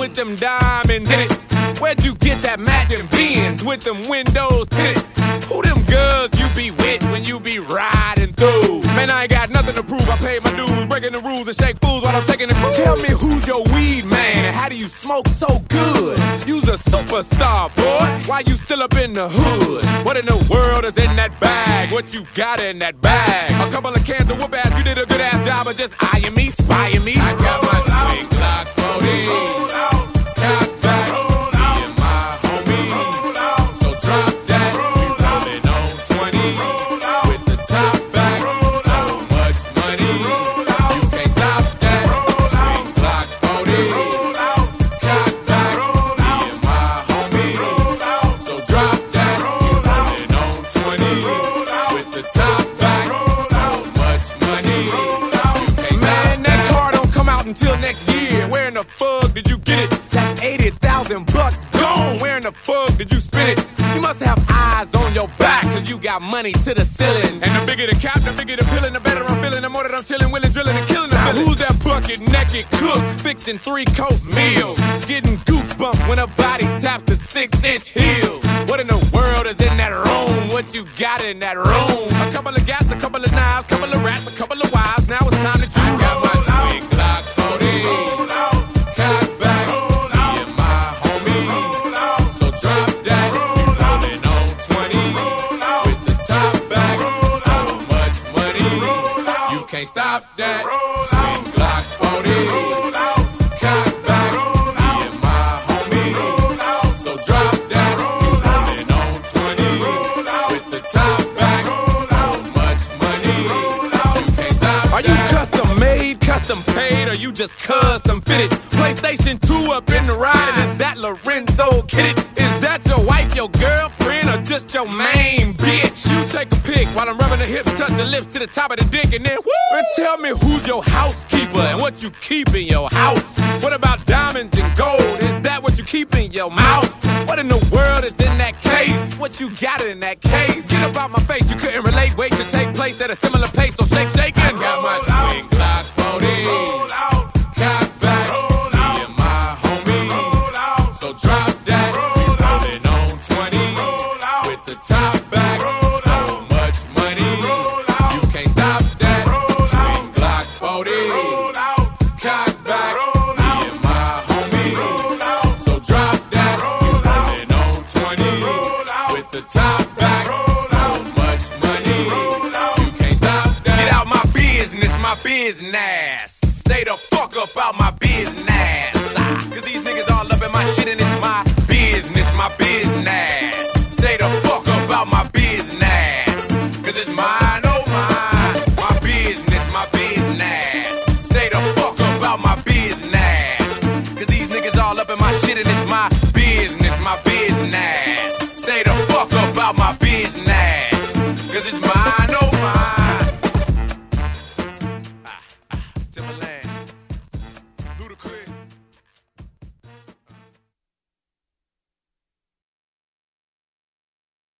with them diamonds in it. Where'd you get that matching Benz with them windows tinted? Who them girls you be with when you be riding through? Man, I ain't got nothing to prove. I paid my dues, breaking the rules and shake fools while I'm taking the cruise. Tell me who's your weed man and how do you smoke so good? You's a superstar, boy. Why you still up in the hood? What in the world is in that bag? What you got in that bag? A couple of cans of whoop ass. You did a good ass job of just 20 the top back. So much money. You can't stop Man, that car don't come out until next year. Where in the fuck did you get it? That's 80,000 bucks gone. Where in the fuck did you spend it? You must have eyes on your back, cause you got money to the ceiling. And the bigger the cap, the bigger the pillin', the better I'm feeling. The more that I'm chillin', willing, drilling, and killing the now, Who's that bucket naked cook fixing three course meals? Getting goosebumps when a body taps the six inch heels. What you got in that room? A couple of gas, a couple of knives, a couple of rats, a couple of wives. Now it's time to choose. I got my twin Glock loaded. Cock back. Me and my. So drop that. Rollin' on 20 with the top back. So much money. You can't stop that. You just custom fitted? PlayStation 2 up in the ride, is that Lorenzo Kidded? Is that your wife, your girlfriend, or just your main bitch? You take a pic while I'm rubbing the hips, touch the lips to the top of the dick, and then woo! And tell me who's your housekeeper and what you keep in your house. What about diamonds and gold? Is that what you keep in your mouth? What in the world is in that case? What you got in that case? Get up out my face, you couldn't relate. Wait to take place at a similar pace, business. Stay the fuck up out my business. Ah, Cause these niggas all up in my shit and